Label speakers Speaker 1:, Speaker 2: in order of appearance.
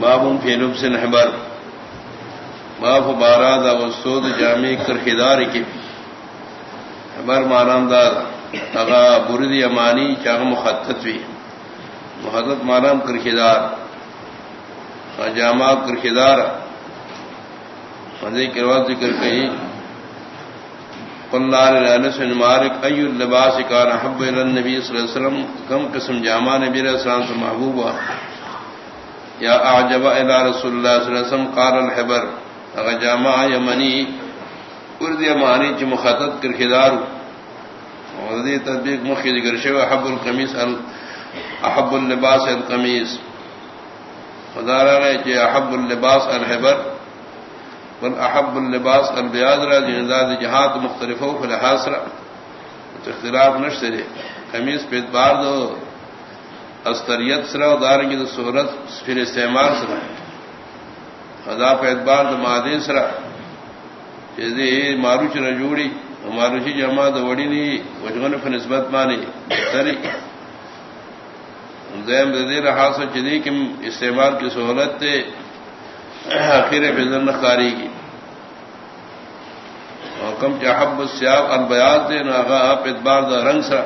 Speaker 1: باب فی لبس نحبر باب باراد و سود جامع کرخدار کی. حبر مانام دار. اغا برد امانی چاہ مخطط بھی محدت مانام کرخدار جامع کرخدار مدی کروا ذکر کہیں قلنا لانس بن مالک ای اللباس کان حب الى النبي صلی اللہ علیہ وسلم. کم قسم جامع نبی علیہ السلام سے محبوب ہوا. یا اعجب الى رسول اللہ صلی اللہ علیہ وسلم قال الحبر اگر جامع یمنی ارد یمانی چ مخاطب کر خدار وذی تطبیق مخی ذکر شو حب القمیص احب اللباس القمیص۔ خدا رہا ہے کہ احب اللباس الحبر، بل احب اللباس البیاض را جنزاد جہاد مختلف ہو فلحاظ را اختلاف نشتے رہے قمیص پہ بار دو۔ استریت سرا دارنگی دو سہولت پھر استعمال سرا۔ خدا پہ اعتبار دو سرا۔ جیسے ماروچ رجوڑی ماروچی جمع دو وڑی نہیں وجغن پہ نسبت مانی تری دیم دے رہا سو جدی کم استعمال کی سہولت تے آخر بزن خاری کی کم چاہب سیاب البیات دے، ناغا آپ اتبار دا رنگ سا